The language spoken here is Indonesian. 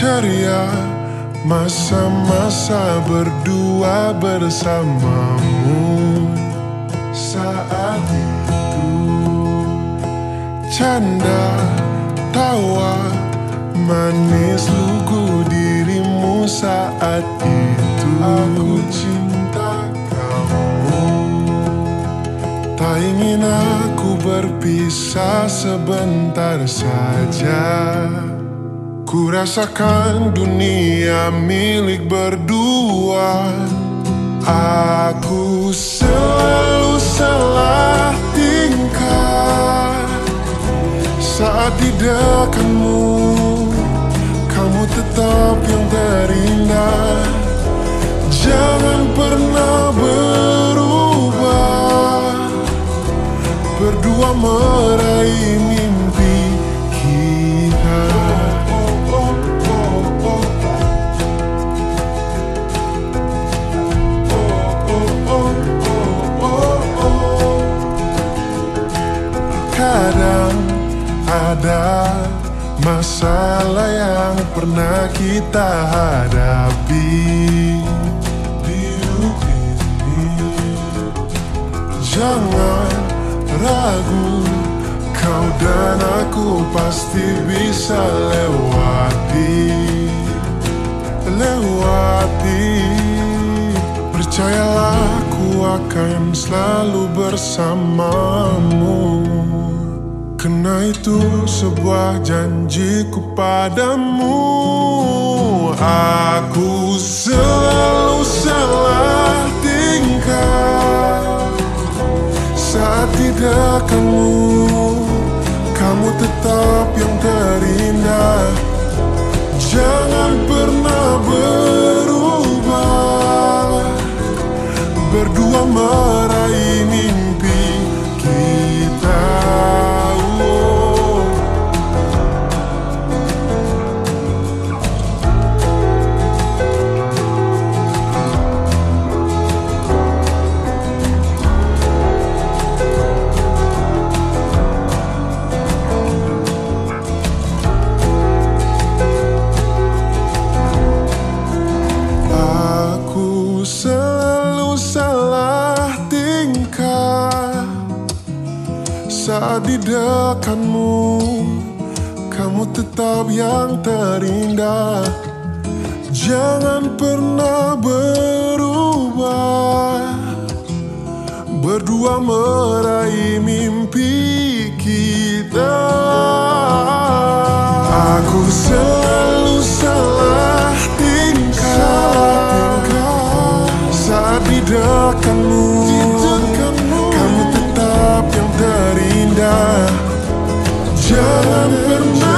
ceria Masa-masa berdua bersamamu. Saat itu Canda, tawa, manis lugu dirimu saat itu. Aku cinta kamu. Tak ingin aku berpisah sebentar saja Ku rasakan dunia milik berdua. Aku selalu salah tingkah. Saat di dekatmu Kamu tetap yang terindah. Jangan pernah berubah. Berdua masalah yang pernah kita hadapi. Jangan ragu, kau dan aku pasti bisa lewati, lewati. Percayalah, aku akan selalu bersamamu. Karena itu sebuah janjiku padamu. Aku selalu salah tingkah. Saat tidak kamu Kamu tetap yang terindah. Jangan pernah Saat di dekatmu Kamu tetap yang terindah. Jangan pernah berubah. Berdua meraih mimpi kita. Aku selalu salah tingkah Saat di dekatmu Kamu